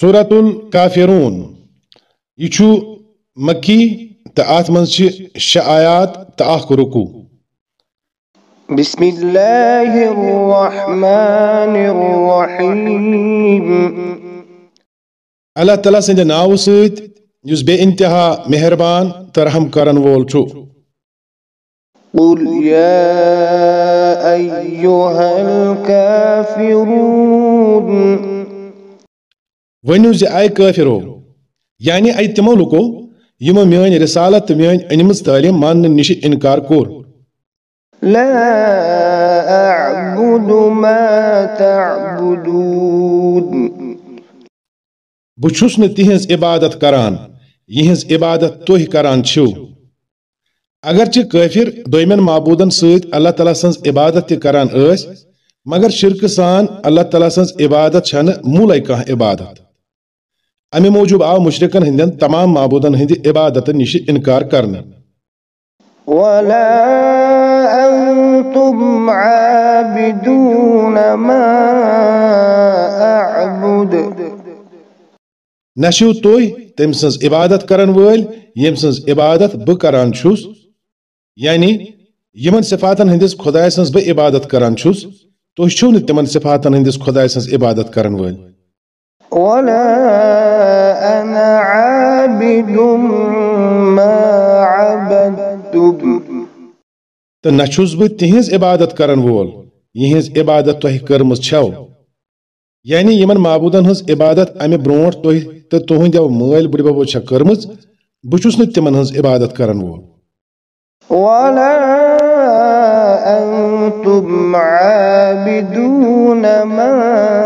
سورة الكافرون یہ چھو مکی تا آت منز چھ شہ آیات تا رکو بسم الله الرحمن الرحيم اللہ تعالیٰ سند ناو سید یس بے انتہا مہربان تا رحم کرن وول چھو قل يا أيها الكافرون ونیو زی آئی کافرو یعنی آئی تمو لکو یمو میان رسالت میان انمز تعلیم مانن نش انکار کور لا أعبد ما تعبدون بچھس نہ عبادت کران عبادت تہ کران چھو اگرچہ کافر دویمن معبودن سۭتۍ اللہ تعالیٰ سٕنٛز عبادت تہِ کران مگر شرکہٕ سان اللہ تعالیٰ سٕنٛز عبادت چھنہٕ موٗلے کانٛہہ عبادت امہِ موٗجوٗب آو مشرکن ہٕنٛدٮ۪ن تمام معبودن ہٕنٛدِ عبادتن نِش انکار کرنہٕ ولا أنتم عابدون ما أعبد۔ نہ چھو تُہۍ تٔمۍ سٕنٛز عبادت کرن وٲلۍ ییٚمۍ سٕنٛز عبادت بہٕ کران چھُس۔ یعنی یمن صفاتن ہٕنٛدِس خۄداے سٕنٛز بہٕ عبادت کران چھُس تُہۍ چھِو نہٕ تِمن صفاتن ہٕنٛدِس خۄداے سٕنٛز عبادت کرن وٲلۍ ولا أنا عابد ما عبدتم تہٕ نہ چھُس بہٕ تِہنٛز عبادت کرن وول یِہنٛز عبادت تۄہہِ کٔرمٕژ چھو۔ یعنی یمن معبوٗدن ہٕنٛز عبادت امہِ تُہۍ تہٕ تُہنٛدیو مٲلۍ بٕڈببو چھےٚ کٔرمٕژ بہٕ چھُس نہٕ تِمن ہٕنٛز عبادت کرن وول۔ ولا أنتم عابدون ما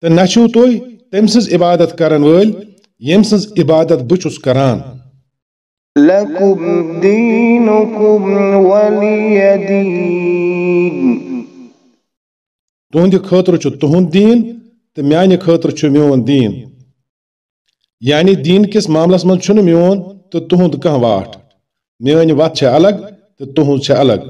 تہٕ نہ چھِو تُہۍ تٔمۍ سٕنٛز عبادت کرن وٲلۍ ییٚمۍ سٕنٛز عبادت بہٕ چھُس کران لكم دينكم ولي دين تُہنٛدِ خٲطرٕ چھُ تُہنٛد دیٖن تہٕ میانہِ خٲطرٕ چھُ میون دیٖن یعنی دیٖن کِس معاملس منٛز چھُنہٕ میون تہٕ تُہنٛد کانٛہہ واٹھ میٲنۍ وتھ چھےٚ الگ تہٕ تُہنٛز چھےٚ الگ